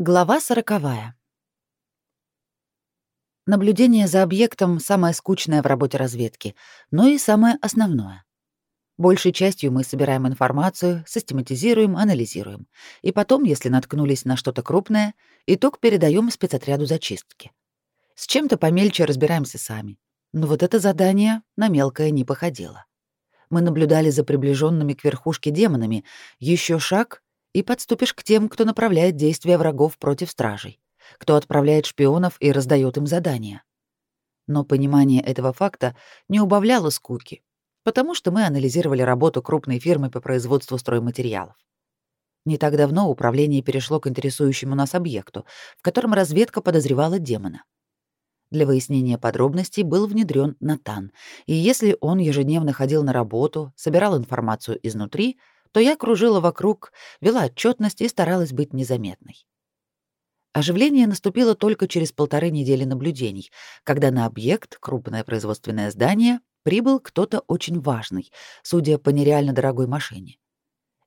Глава сороковая. Наблюдение за объектом — самое скучное в работе разведки, но и самое основное. Большей частью мы собираем информацию, систематизируем, анализируем. И потом, если наткнулись на что-то крупное, итог передаем спецотряду зачистки. С чем-то помельче разбираемся сами. Но вот это задание на мелкое не походило. Мы наблюдали за приближенными к верхушке демонами. Еще шаг, и подступишь к тем, кто направляет действия врагов против стражей, кто отправляет шпионов и раздает им задания. Но понимание этого факта не убавляло скуки, потому что мы анализировали работу крупной фирмы по производству стройматериалов. Не так давно управление перешло к интересующему нас объекту, в котором разведка подозревала демона. Для выяснения подробностей был внедрен Натан, и если он ежедневно ходил на работу, собирал информацию изнутри — то я кружила вокруг, вела отчетность и старалась быть незаметной. Оживление наступило только через полторы недели наблюдений, когда на объект, крупное производственное здание, прибыл кто-то очень важный, судя по нереально дорогой машине.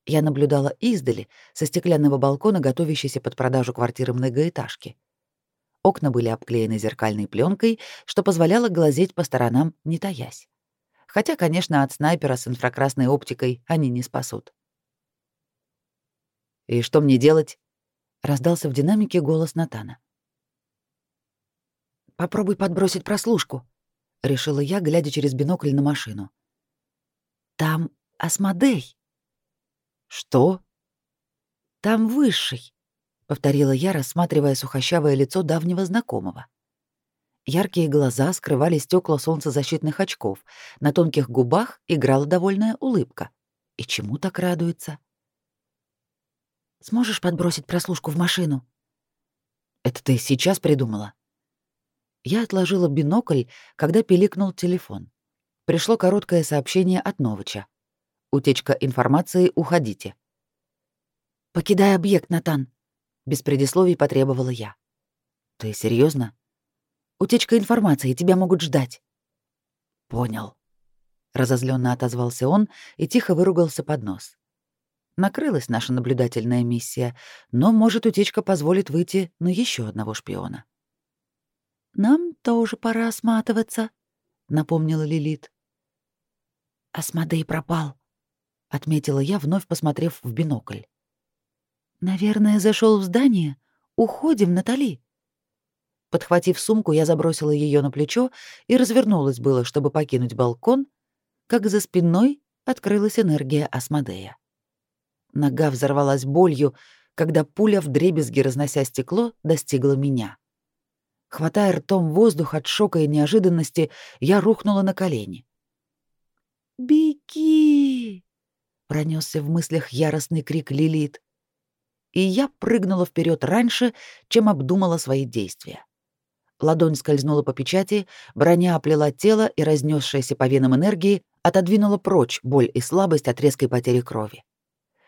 Я наблюдала издали, со стеклянного балкона, готовящейся под продажу квартиры многоэтажки. Окна были обклеены зеркальной пленкой, что позволяло глазеть по сторонам, не таясь. Хотя, конечно, от снайпера с инфракрасной оптикой они не спасут. «И что мне делать?» — раздался в динамике голос Натана. «Попробуй подбросить прослушку», — решила я, глядя через бинокль на машину. «Там Асмодей». «Что?» «Там высший», — повторила я, рассматривая сухощавое лицо давнего знакомого. Яркие глаза скрывали стекла солнцезащитных очков, на тонких губах играла довольная улыбка. И чему так радуется? «Сможешь подбросить прослушку в машину?» «Это ты сейчас придумала?» Я отложила бинокль, когда пиликнул телефон. Пришло короткое сообщение от Новича. «Утечка информации, уходите». «Покидай объект, Натан», — без предисловий потребовала я. «Ты серьезно? Утечка информации, тебя могут ждать». «Понял», — разозленно отозвался он и тихо выругался под нос. Накрылась наша наблюдательная миссия, но, может, утечка позволит выйти на еще одного шпиона. «Нам тоже пора сматываться», — напомнила Лилит. «Асмодей пропал», — отметила я, вновь посмотрев в бинокль. «Наверное, зашел в здание. Уходим, Натали». Подхватив сумку, я забросила ее на плечо и развернулась было, чтобы покинуть балкон, как за спиной открылась энергия Асмодея. Нога взорвалась болью, когда пуля, вдребезги разнося стекло, достигла меня. Хватая ртом воздух от шока и неожиданности, я рухнула на колени. «Беги!» — пронесся в мыслях яростный крик Лилит. И я прыгнула вперед раньше, чем обдумала свои действия. Ладонь скользнула по печати, броня оплела тело и, разнесшаяся по венам энергии, отодвинула прочь боль и слабость от резкой потери крови.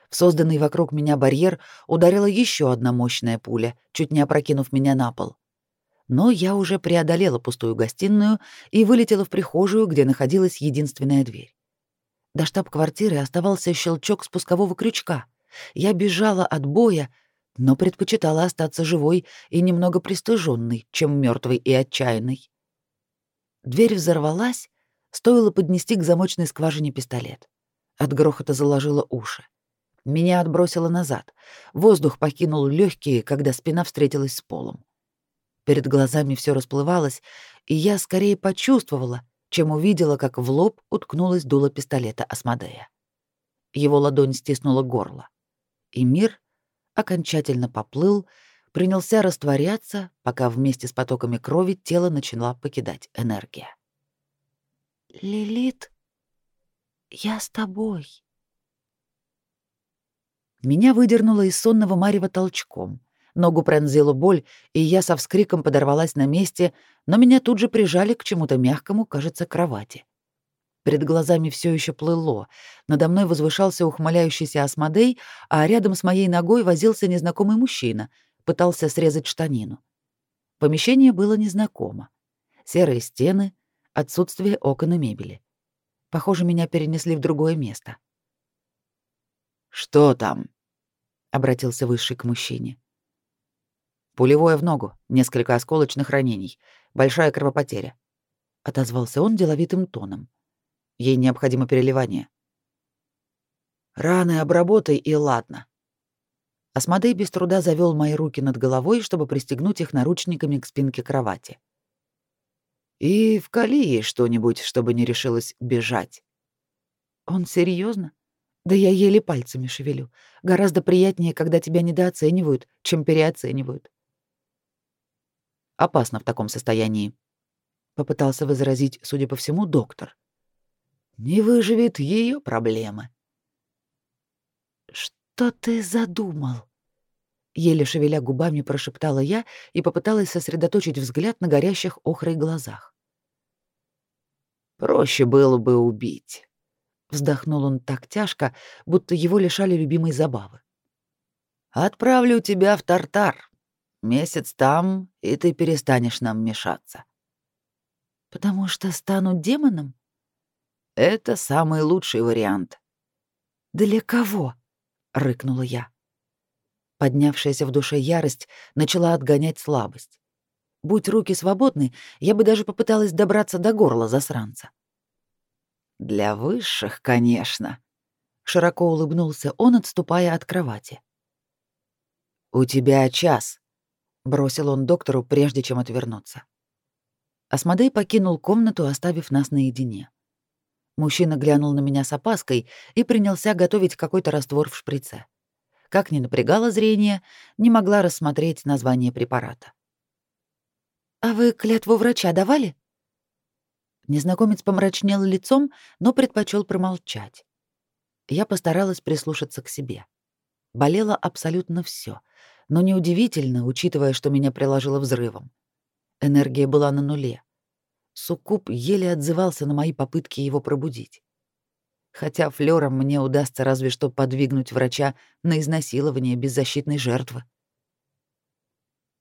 В созданный вокруг меня барьер ударила еще одна мощная пуля, чуть не опрокинув меня на пол. Но я уже преодолела пустую гостиную и вылетела в прихожую, где находилась единственная дверь. До штаб-квартиры оставался щелчок спускового крючка. Я бежала от боя, но предпочитала остаться живой и немного пристыженной, чем мертвой и отчаянной. Дверь взорвалась, стоило поднести к замочной скважине пистолет. От грохота заложило уши. Меня отбросило назад. Воздух покинул легкие, когда спина встретилась с полом. Перед глазами все расплывалось, и я скорее почувствовала, чем увидела, как в лоб уткнулась дуло пистолета Асмодея. Его ладонь стиснула горло, и мир окончательно поплыл, принялся растворяться, пока вместе с потоками крови тело начала покидать энергия. «Лилит, я с тобой». Меня выдернуло из сонного марева толчком. Ногу пронзила боль, и я со вскриком подорвалась на месте, но меня тут же прижали к чему-то мягкому, кажется, кровати. Перед глазами все еще плыло. Надо мной возвышался ухмыляющийся осмодей, а рядом с моей ногой возился незнакомый мужчина, пытался срезать штанину. Помещение было незнакомо. Серые стены, отсутствие окон и мебели. Похоже, меня перенесли в другое место. «Что там?» — обратился Высший к мужчине. Пулевое в ногу, несколько осколочных ранений, большая кровопотеря. Отозвался он деловитым тоном. Ей необходимо переливание. Раны обработай и ладно. Асмодей без труда завёл мои руки над головой, чтобы пристегнуть их наручниками к спинке кровати. И вкали ей что-нибудь, чтобы не решилась бежать. Он серьезно? Да я еле пальцами шевелю. Гораздо приятнее, когда тебя недооценивают, чем переоценивают. Опасно в таком состоянии, попытался возразить, судя по всему, доктор. Не выживет ее проблемы. Что ты задумал? Еле шевеля губами прошептала я и попыталась сосредоточить взгляд на горящих охрой глазах. Проще было бы убить. Вздохнул он так тяжко, будто его лишали любимой забавы. Отправлю тебя в Тартар. Месяц там, и ты перестанешь нам мешаться. Потому что стану демоном? Это самый лучший вариант. Для кого? рыкнула я. Поднявшаяся в душе ярость начала отгонять слабость. Будь руки свободны, я бы даже попыталась добраться до горла засранца. Для высших, конечно, широко улыбнулся он, отступая от кровати. У тебя час, бросил он доктору, прежде чем отвернуться. Асмодей покинул комнату, оставив нас наедине. Мужчина глянул на меня с опаской и принялся готовить какой-то раствор в шприце. Как ни напрягало зрение, не могла рассмотреть название препарата. «А вы клятву врача давали?» Незнакомец помрачнел лицом, но предпочел промолчать. Я постаралась прислушаться к себе. Болело абсолютно все, но неудивительно, учитывая, что меня приложило взрывом. Энергия была на нуле. Суккуб еле отзывался на мои попытки его пробудить. Хотя флёром мне удастся разве что подвигнуть врача на изнасилование беззащитной жертвы.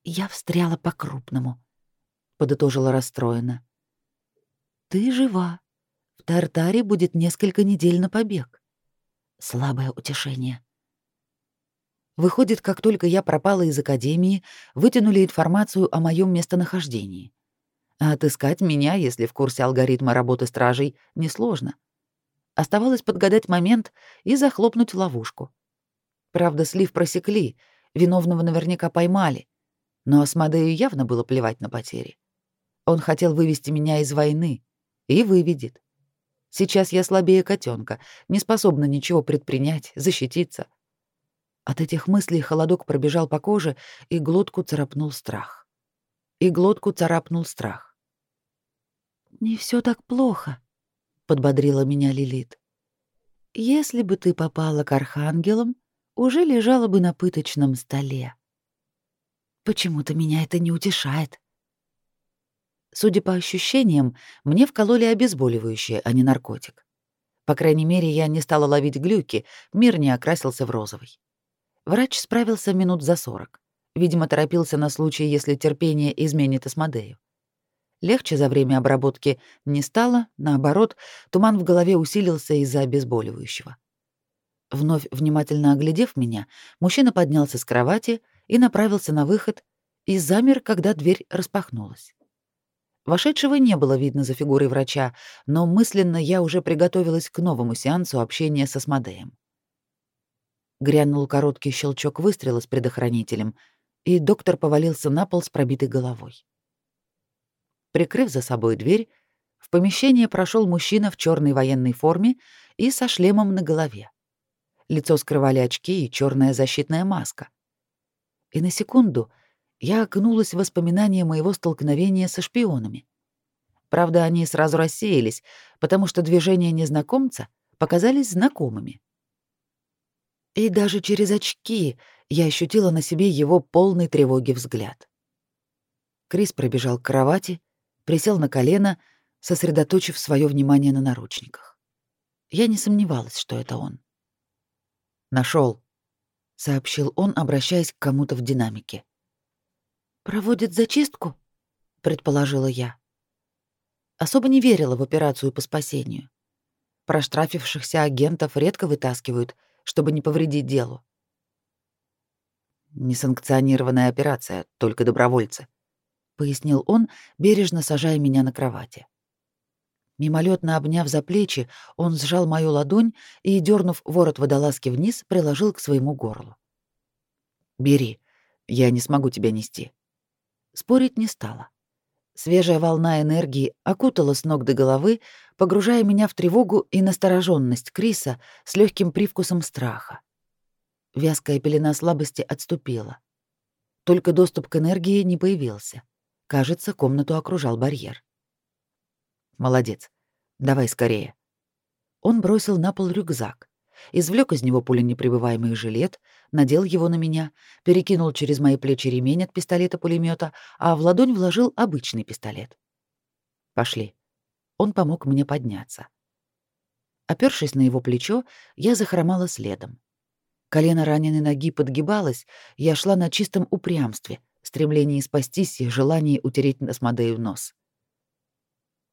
«Я встряла по-крупному», — подытожила расстроенно. «Ты жива. В Тартаре будет несколько недель на побег. Слабое утешение». Выходит, как только я пропала из академии, вытянули информацию о моем местонахождении. А отыскать меня, если в курсе алгоритма работы стражей, несложно. Оставалось подгадать момент и захлопнуть ловушку. Правда, слив просекли, виновного наверняка поймали, но Асмодею явно было плевать на потери. Он хотел вывести меня из войны и выведет. Сейчас я слабее котенка, не способна ничего предпринять, защититься. От этих мыслей холодок пробежал по коже, и глотку царапнул страх. И глотку царапнул страх. «Не все так плохо», — подбодрила меня Лилит. «Если бы ты попала к архангелам, уже лежала бы на пыточном столе. Почему-то меня это не утешает». Судя по ощущениям, мне вкололи обезболивающее, а не наркотик. По крайней мере, я не стала ловить глюки, мир не окрасился в розовый. Врач справился минут за сорок. Видимо, торопился на случай, если терпение изменит Асмодею. Легче за время обработки не стало, наоборот, туман в голове усилился из-за обезболивающего. Вновь внимательно оглядев меня, мужчина поднялся с кровати и направился на выход и замер, когда дверь распахнулась. Вошедшего не было видно за фигурой врача, но мысленно я уже приготовилась к новому сеансу общения со Смодеем. Грянул короткий щелчок выстрела с предохранителем, и доктор повалился на пол с пробитой головой. Прикрыв за собой дверь, в помещение прошел мужчина в черной военной форме и со шлемом на голове. Лицо скрывали очки и черная защитная маска. И на секунду я окунулась в воспоминания моего столкновения со шпионами. Правда, они сразу рассеялись, потому что движения незнакомца показались знакомыми. И даже через очки я ощутила на себе его полный тревоги взгляд. Крис пробежал к кровати присел на колено, сосредоточив свое внимание на наручниках. Я не сомневалась, что это он. Нашел, сообщил он, обращаясь к кому-то в динамике. Проводит зачистку, предположила я. Особо не верила в операцию по спасению. Проштрафившихся агентов редко вытаскивают, чтобы не повредить делу. Несанкционированная операция, только добровольцы, пояснил он, бережно сажая меня на кровати. Мимолетно обняв за плечи, он сжал мою ладонь и, дернув ворот водолазки вниз, приложил к своему горлу. «Бери, я не смогу тебя нести». Спорить не стала. Свежая волна энергии окутала с ног до головы, погружая меня в тревогу и настороженность Криса с легким привкусом страха. Вязкая пелена слабости отступила. Только доступ к энергии не появился. Кажется, комнату окружал барьер. Молодец. Давай скорее. Он бросил на пол рюкзак, извлек из него пуленепребываемый жилет, надел его на меня, перекинул через мои плечи ремень от пистолета-пулемета, а в ладонь вложил обычный пистолет. Пошли. Он помог мне подняться. Опершись на его плечо, я захромала следом. Колено раненой ноги подгибалось, я шла на чистом упрямстве, стремлении спастись и желании утереть Асмодею нос.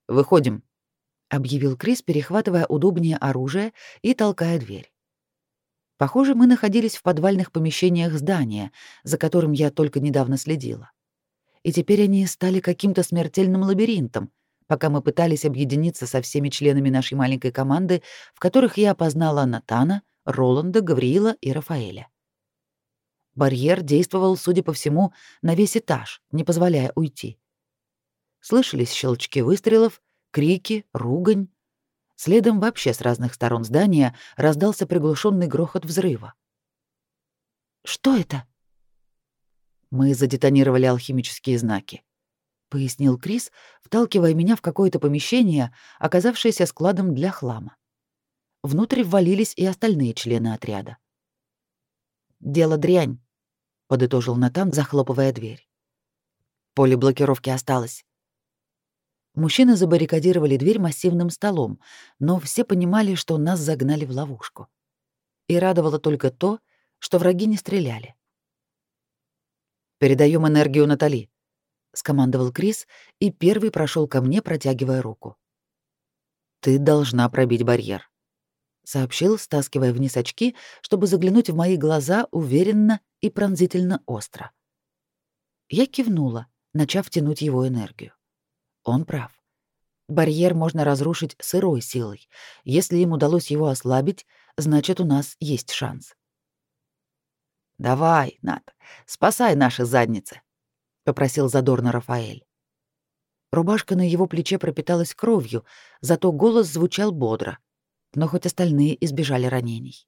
«Выходим», — объявил Крис, перехватывая удобнее оружие и толкая дверь. Похоже, мы находились в подвальных помещениях здания, за которым я только недавно следила. И теперь они стали каким-то смертельным лабиринтом, пока мы пытались объединиться со всеми членами нашей маленькой команды, в которых я опознала Натана, Роланда, Гавриила и Рафаэля. Барьер действовал, судя по всему, на весь этаж, не позволяя уйти. Слышались щелчки выстрелов, крики, ругань. Следом вообще с разных сторон здания раздался приглушенный грохот взрыва. «Что это?» «Мы задетонировали алхимические знаки», — пояснил Крис, вталкивая меня в какое-то помещение, оказавшееся складом для хлама. Внутрь ввалились и остальные члены отряда. «Дело дрянь», — подытожил Натан, захлопывая дверь. «Поле блокировки осталось. Мужчины забаррикадировали дверь массивным столом, но все понимали, что нас загнали в ловушку. И радовало только то, что враги не стреляли. «Передаем энергию Натали», — скомандовал Крис и первый прошел ко мне, протягивая руку. «Ты должна пробить барьер», — сообщил, стаскивая вниз очки, чтобы заглянуть в мои глаза уверенно и пронзительно остро. Я кивнула, начав тянуть его энергию. Он прав. Барьер можно разрушить сырой силой. Если им удалось его ослабить, значит, у нас есть шанс. «Давай, Нат, спасай наши задницы», — попросил задорно Рафаэль. Рубашка на его плече пропиталась кровью, зато голос звучал бодро, но хоть остальные избежали ранений.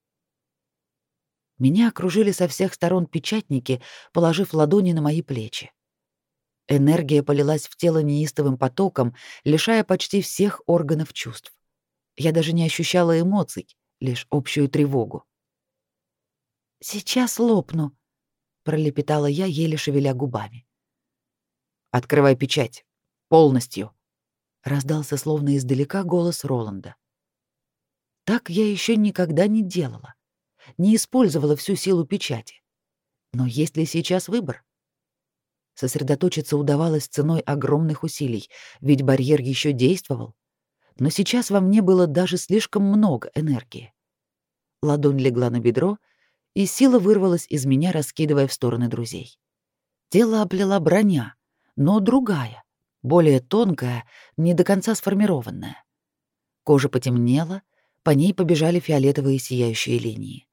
Меня окружили со всех сторон печатники, положив ладони на мои плечи. Энергия полилась в тело неистовым потоком, лишая почти всех органов чувств. Я даже не ощущала эмоций, лишь общую тревогу. «Сейчас лопну», — пролепетала я, еле шевеля губами. «Открывай печать. Полностью», — раздался словно издалека голос Роланда. Так я еще никогда не делала. Не использовала всю силу печати. Но есть ли сейчас выбор? Сосредоточиться удавалось ценой огромных усилий, ведь барьер еще действовал. Но сейчас во мне было даже слишком много энергии. Ладонь легла на бедро, и сила вырвалась из меня, раскидывая в стороны друзей. Тело оплела броня, но другая, более тонкая, не до конца сформированная. Кожа потемнела, по ней побежали фиолетовые сияющие линии.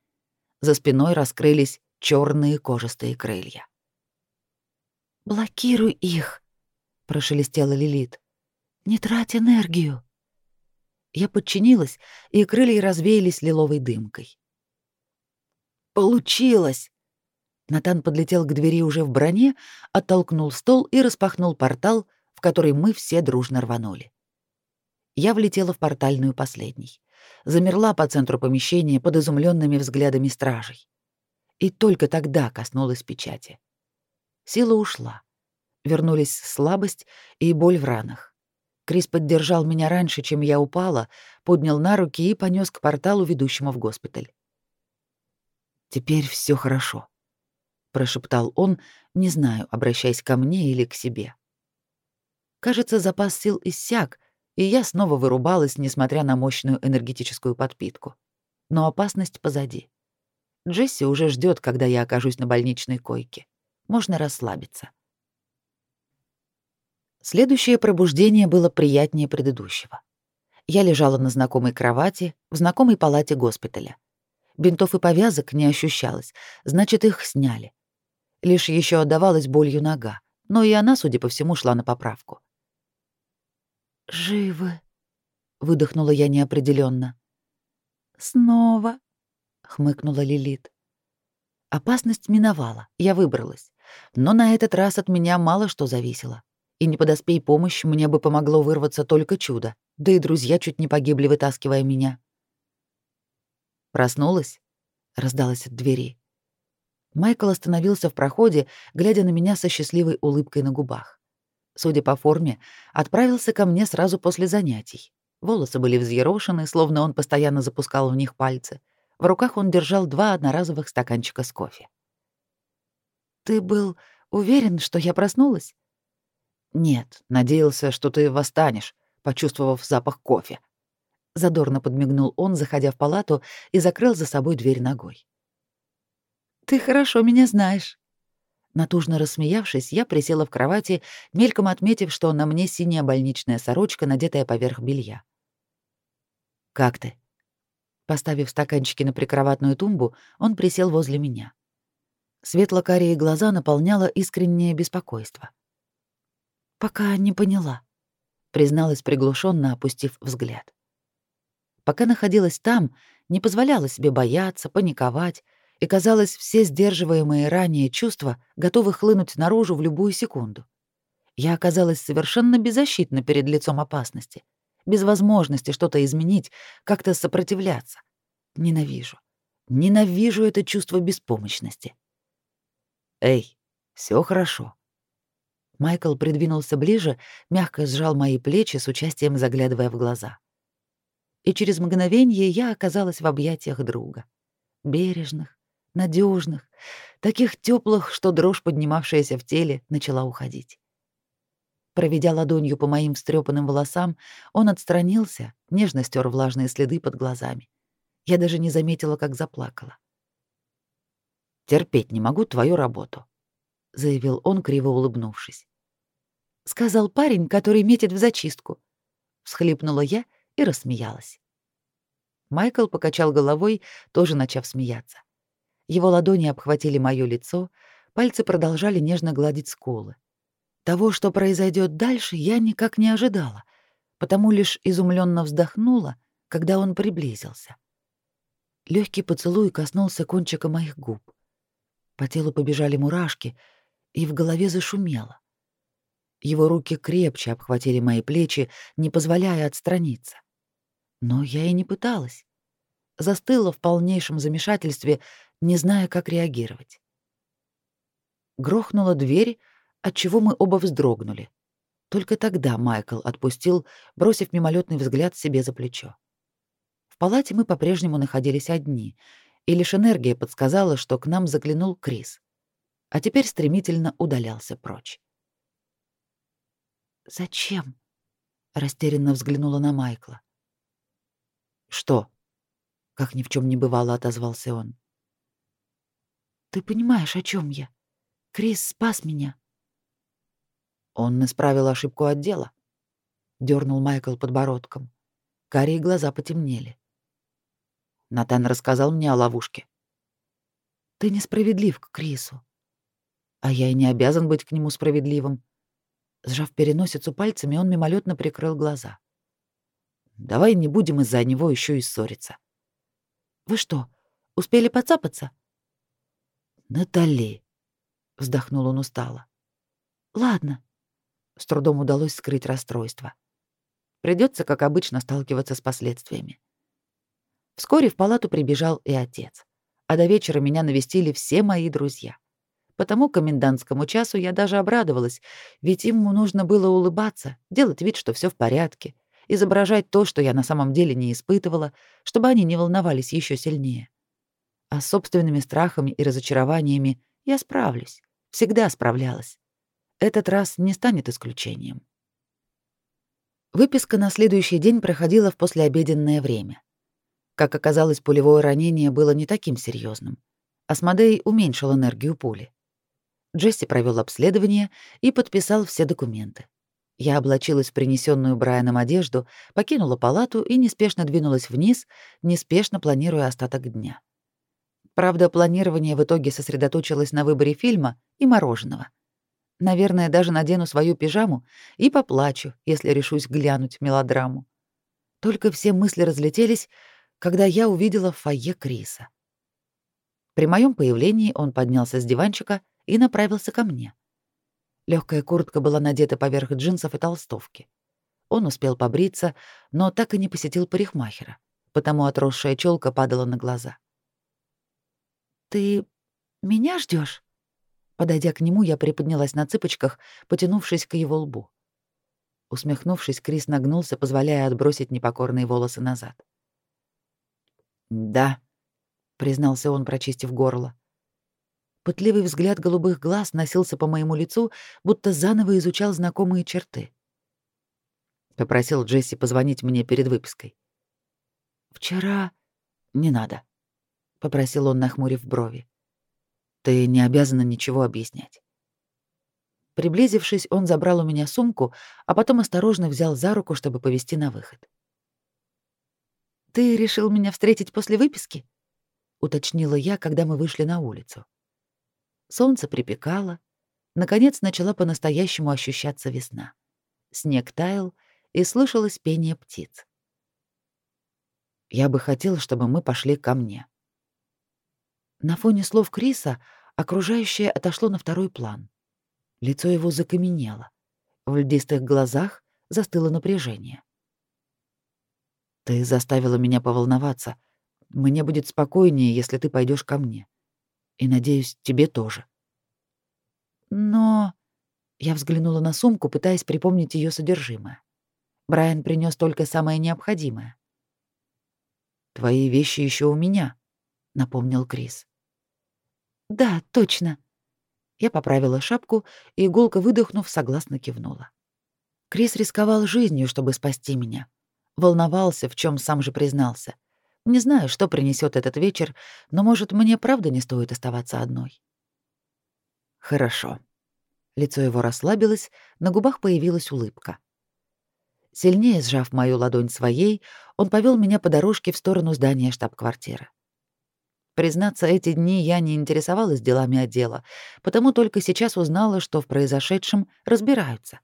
За спиной раскрылись черные кожистые крылья. «Блокируй их!» — прошелестела Лилит. «Не трать энергию!» Я подчинилась, и крылья развеялись лиловой дымкой. «Получилось!» Натан подлетел к двери уже в броне, оттолкнул стол и распахнул портал, в который мы все дружно рванули. Я влетела в портальную последней. Замерла по центру помещения под изумленными взглядами стражей. И только тогда коснулась печати. Сила ушла. Вернулись слабость и боль в ранах. Крис поддержал меня раньше, чем я упала, поднял на руки и понес к порталу, ведущему в госпиталь. «Теперь все хорошо», — прошептал он, не знаю, обращаясь ко мне или к себе. Кажется, запас сил иссяк, и я снова вырубалась, несмотря на мощную энергетическую подпитку. Но опасность позади. Джесси уже ждет, когда я окажусь на больничной койке. Можно расслабиться. Следующее пробуждение было приятнее предыдущего. Я лежала на знакомой кровати в знакомой палате госпиталя. Бинтов и повязок не ощущалось, значит, их сняли. Лишь еще отдавалась болью нога, но и она, судя по всему, шла на поправку. «Живы», — выдохнула я неопределенно. «Снова», — хмыкнула Лилит. Опасность миновала, я выбралась. Но на этот раз от меня мало что зависело. И не подоспей помощь, мне бы помогло вырваться только чудо. Да и друзья чуть не погибли, вытаскивая меня. «Проснулась?» — раздалась от двери. Майкл остановился в проходе, глядя на меня со счастливой улыбкой на губах. Судя по форме, отправился ко мне сразу после занятий. Волосы были взъерошены, словно он постоянно запускал в них пальцы. В руках он держал два одноразовых стаканчика с кофе. «Ты был уверен, что я проснулась?» «Нет, надеялся, что ты восстанешь, почувствовав запах кофе». Задорно подмигнул он, заходя в палату, и закрыл за собой дверь ногой. «Ты хорошо меня знаешь». Натужно рассмеявшись, я присела в кровати, мельком отметив, что на мне синяя больничная сорочка, надетая поверх белья. «Как ты?» Поставив стаканчики на прикроватную тумбу, он присел возле меня. Светло-карие глаза наполняло искреннее беспокойство. «Пока не поняла», — призналась приглушенно, опустив взгляд. Пока находилась там, не позволяла себе бояться, паниковать, и, казалось, все сдерживаемые ранее чувства готовы хлынуть наружу в любую секунду. Я оказалась совершенно беззащитна перед лицом опасности, без возможности что-то изменить, как-то сопротивляться. Ненавижу. Ненавижу это чувство беспомощности. «Эй, все хорошо». Майкл придвинулся ближе, мягко сжал мои плечи с участием, заглядывая в глаза. И через мгновение я оказалась в объятиях друга. Бережных, надежных, таких теплых, что дрожь, поднимавшаяся в теле, начала уходить. Проведя ладонью по моим встрепанным волосам, он отстранился, нежно стер влажные следы под глазами. Я даже не заметила, как заплакала. «Терпеть не могу твою работу», — заявил он, криво улыбнувшись. «Сказал парень, который метит в зачистку», — всхлипнула я и рассмеялась. Майкл покачал головой, тоже начав смеяться. Его ладони обхватили моё лицо, пальцы продолжали нежно гладить скулы. Того, что произойдет дальше, я никак не ожидала, потому лишь изумленно вздохнула, когда он приблизился. Легкий поцелуй коснулся кончика моих губ. По телу побежали мурашки, и в голове зашумело. Его руки крепче обхватили мои плечи, не позволяя отстраниться. Но я и не пыталась. Застыла в полнейшем замешательстве, не зная, как реагировать. Грохнула дверь, отчего мы оба вздрогнули. Только тогда Майкл отпустил, бросив мимолетный взгляд себе за плечо. В палате мы по-прежнему находились одни — и лишь энергия подсказала, что к нам заглянул Крис, а теперь стремительно удалялся прочь. «Зачем?» — растерянно взглянула на Майкла. «Что?» — как ни в чем не бывало, отозвался он. «Ты понимаешь, о чем я? Крис спас меня». «Он исправил ошибку отдела», — дернул Майкл подбородком. Карие глаза потемнели. Натан рассказал мне о ловушке. Ты несправедлив к Крису. А я и не обязан быть к нему справедливым. Сжав переносицу пальцами, он мимолетно прикрыл глаза. Давай не будем из-за него еще и ссориться. Вы что, успели поцапаться? Натали, вздохнул он устало. Ладно. С трудом удалось скрыть расстройство. Придется, как обычно, сталкиваться с последствиями. Вскоре в палату прибежал и отец. А до вечера меня навестили все мои друзья. Потому к комендантскому часу я даже обрадовалась, ведь им нужно было улыбаться, делать вид, что все в порядке, изображать то, что я на самом деле не испытывала, чтобы они не волновались еще сильнее. А с собственными страхами и разочарованиями я справлюсь, всегда справлялась. Этот раз не станет исключением. Выписка на следующий день проходила в послеобеденное время. Как оказалось, пулевое ранение было не таким серьезным. Асмодей уменьшил энергию пули. Джесси провел обследование и подписал все документы. Я облачилась в принесенную Брайаном одежду, покинула палату и неспешно двинулась вниз, неспешно планируя остаток дня. Правда, планирование в итоге сосредоточилось на выборе фильма и мороженого. Наверное, даже надену свою пижаму и поплачу, если решусь глянуть мелодраму. Только все мысли разлетелись, когда я увидела в фойе Криса. При моем появлении он поднялся с диванчика и направился ко мне. Легкая куртка была надета поверх джинсов и толстовки. Он успел побриться, но так и не посетил парикмахера, потому отросшая челка падала на глаза. «Ты меня ждешь? Подойдя к нему, я приподнялась на цыпочках, потянувшись к его лбу. Усмехнувшись, Крис нагнулся, позволяя отбросить непокорные волосы назад. «Да», — признался он, прочистив горло. Пытливый взгляд голубых глаз носился по моему лицу, будто заново изучал знакомые черты. Попросил Джесси позвонить мне перед выпиской. «Вчера...» «Не надо», — попросил он, нахмурив брови. «Ты не обязана ничего объяснять». Приблизившись, он забрал у меня сумку, а потом осторожно взял за руку, чтобы повести на выход. «Ты решил меня встретить после выписки?» — уточнила я, когда мы вышли на улицу. Солнце припекало. Наконец начала по-настоящему ощущаться весна. Снег таял, и слышалось пение птиц. Я бы хотел, чтобы мы пошли ко мне. На фоне слов Криса окружающее отошло на второй план. Лицо его закаменело. В льдистых глазах застыло напряжение. Ты заставила меня поволноваться. Мне будет спокойнее, если ты пойдешь ко мне. И, надеюсь, тебе тоже. Но... Я взглянула на сумку, пытаясь припомнить ее содержимое. Брайан принес только самое необходимое. «Твои вещи еще у меня», — напомнил Крис. «Да, точно». Я поправила шапку, и иголка, выдохнув, согласно кивнула. Крис рисковал жизнью, чтобы спасти меня. Волновался, в чем сам же признался — не знаю, что принесет этот вечер, но, может, мне правда не стоит оставаться одной. Хорошо. Лицо его расслабилось, на губах появилась улыбка. Сильнее сжав мою ладонь своей, он повел меня по дорожке в сторону здания штаб-квартиры. Признаться, эти дни я не интересовалась делами отдела, потому только сейчас узнала, что в произошедшем разбираются.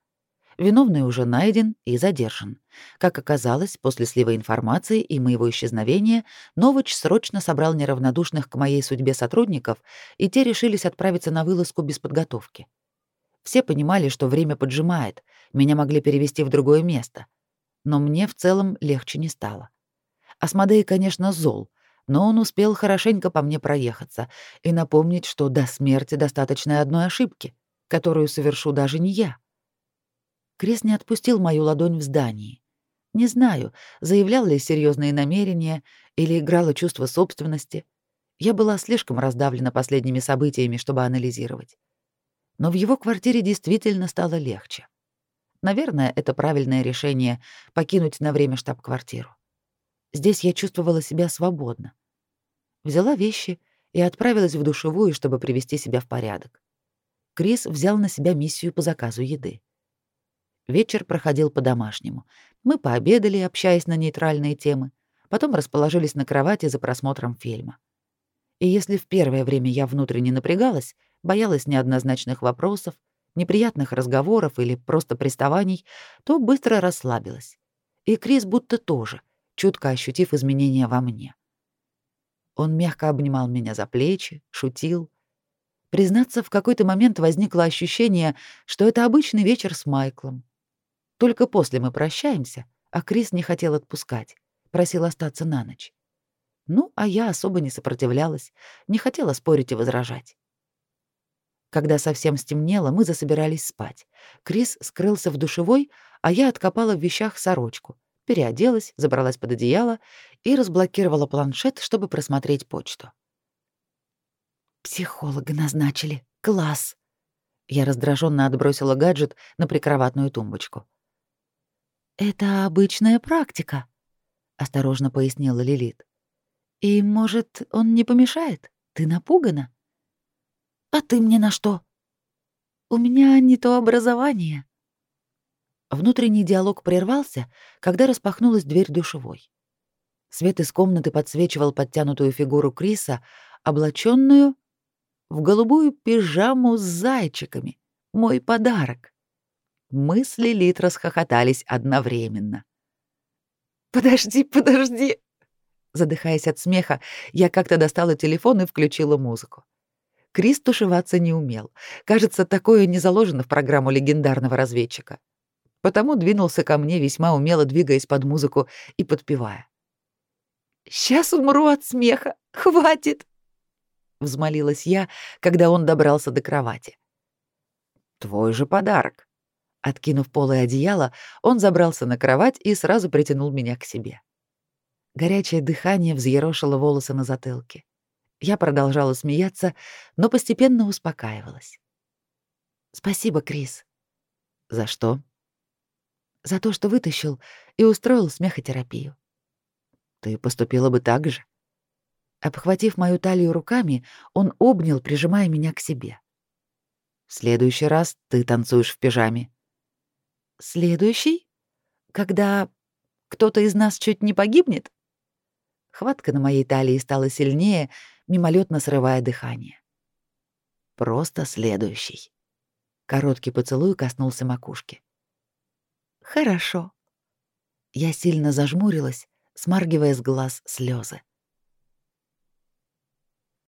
Виновный уже найден и задержан. Как оказалось, после слива информации и моего исчезновения, Новыч срочно собрал неравнодушных к моей судьбе сотрудников, и те решились отправиться на вылазку без подготовки. Все понимали, что время поджимает, меня могли перевести в другое место. Но мне в целом легче не стало. Асмодей, конечно, зол, но он успел хорошенько по мне проехаться и напомнить, что до смерти достаточно одной ошибки, которую совершу даже не я. Крис не отпустил мою ладонь в здании. Не знаю, заявлял ли серьезные намерения или играло чувство собственности. Я была слишком раздавлена последними событиями, чтобы анализировать. Но в его квартире действительно стало легче. Наверное, это правильное решение — покинуть на время штаб-квартиру. Здесь я чувствовала себя свободно. Взяла вещи и отправилась в душевую, чтобы привести себя в порядок. Крис взял на себя миссию по заказу еды. Вечер проходил по-домашнему. Мы пообедали, общаясь на нейтральные темы, потом расположились на кровати за просмотром фильма. И если в первое время я внутренне напрягалась, боялась неоднозначных вопросов, неприятных разговоров или просто приставаний, то быстро расслабилась. И Крис будто тоже, чутко ощутив изменения во мне. Он мягко обнимал меня за плечи, шутил. Признаться, в какой-то момент возникло ощущение, что это обычный вечер с Майклом, только после мы прощаемся, а Крис не хотел отпускать, просил остаться на ночь. Ну, а я особо не сопротивлялась, не хотела спорить и возражать. Когда совсем стемнело, мы засобирались спать. Крис скрылся в душевой, а я откопала в вещах сорочку, переоделась, забралась под одеяло и разблокировала планшет, чтобы просмотреть почту. «Психолога назначили. Класс!» Я раздраженно отбросила гаджет на прикроватную тумбочку. «Это обычная практика», — осторожно пояснила Лилит. «И, может, он не помешает?» Ты напугана? А ты мне на что? У меня не то образование. Внутренний диалог прервался, когда распахнулась дверь душевой. Свет из комнаты подсвечивал подтянутую фигуру Криса, облаченную в голубую пижаму с зайчиками. Мой подарок. Мы с Лилит расхохотались одновременно. «Подожди, подожди!» Задыхаясь от смеха, я как-то достала телефон и включила музыку. Крис тушеваться не умел. Кажется, такое не заложено в программу легендарного разведчика. Потому двинулся ко мне, весьма умело двигаясь под музыку и подпевая. «Сейчас умру от смеха! Хватит!» — взмолилась я, когда он добрался до кровати. «Твой же подарок!» Откинув полое одеяло, он забрался на кровать и сразу притянул меня к себе. Горячее дыхание взъерошило волосы на затылке. Я продолжала смеяться, но постепенно успокаивалась. «Спасибо, Крис». «За что?» «За то, что вытащил и устроил смехотерапию». «Ты поступила бы так же?» Обхватив мою талию руками, он обнял, прижимая меня к себе. «В следующий раз ты танцуешь в пижаме», Следующий? Когда кто-то из нас чуть не погибнет? Хватка на моей талии стала сильнее, мимолетно срывая дыхание. Просто следующий. Короткий поцелуй коснулся макушки. Хорошо. Я сильно зажмурилась, смаргивая с глаз слезы.